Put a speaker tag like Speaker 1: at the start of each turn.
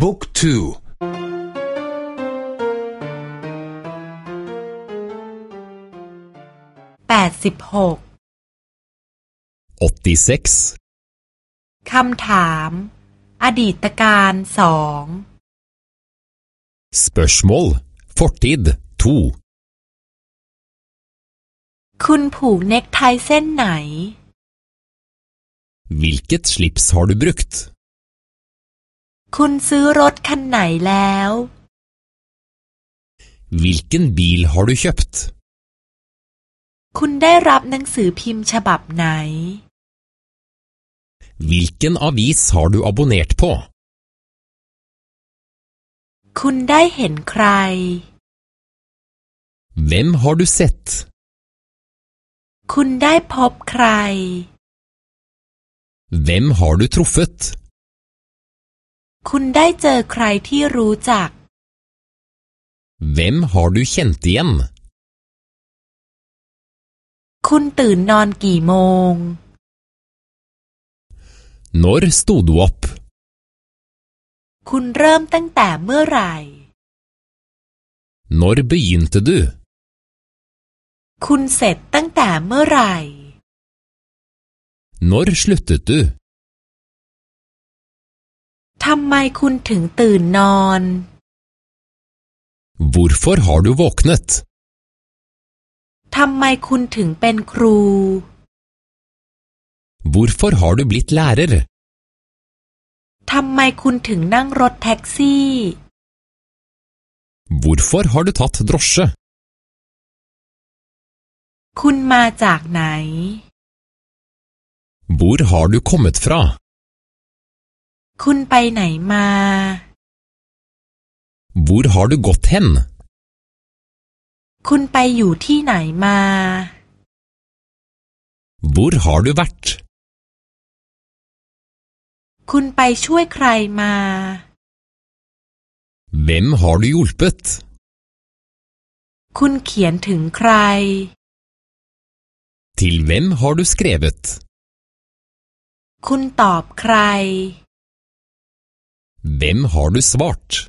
Speaker 1: บุ๊กทู
Speaker 2: แปดสิบหกคำถาม อดีตการสอง
Speaker 3: Spørsmål fortid to
Speaker 2: คุณผูกเน็กไทเส้นไหน
Speaker 3: Hvilket slips har du brukt?
Speaker 2: คุณซื้อรถคันไหนแล้ว
Speaker 3: Hvilken bil har du kjøpt?
Speaker 2: คุณได้รับหนังสือพิมพ์ฉบับไหน
Speaker 3: Hvilken avis har du abonnert på?
Speaker 2: คุณได้เห็นใคร
Speaker 3: Hvem har du sett?
Speaker 2: คุณได้พบใคร
Speaker 3: Hvem har du truffet?
Speaker 2: คุณได้เจอใครที่รู้จัก
Speaker 3: Hvem har du kjent igjen?
Speaker 2: คุณตื่นนอนกี่โมง
Speaker 3: Når sto du opp?
Speaker 2: คุณเริ่มตั้งแต่เมื่อไหร่
Speaker 3: Når begynte du?
Speaker 2: คุณเสร็จตั้งแต่เมื่อไหร่
Speaker 3: Når sluttet du?
Speaker 2: ทำไมคุณถึงตื่นนอน
Speaker 3: Hvorfor har du våknet?
Speaker 2: ทำไมคุณถึงเป็นครู
Speaker 3: Hvorfor har du blitt lærer?
Speaker 2: ทำไมคุณถึงนั่งรถแท็กซี่
Speaker 3: Hvorfor har du tatt drosje?
Speaker 2: คุณมาจากไหน
Speaker 3: Hvor har du kommet fra?
Speaker 2: คุณไปไหนมา
Speaker 3: Hvor har du gått hen?
Speaker 2: คุณไปอยู่ที่ไหนมา
Speaker 3: Hvor har du vært?
Speaker 2: คุณไปช่วยใครมา
Speaker 3: Hvem har du hjulpet?
Speaker 2: คุณเขียนถึงใคร
Speaker 3: Til hvem har du skrevet?
Speaker 2: คุณตอบใคร
Speaker 3: Hvem har du svart?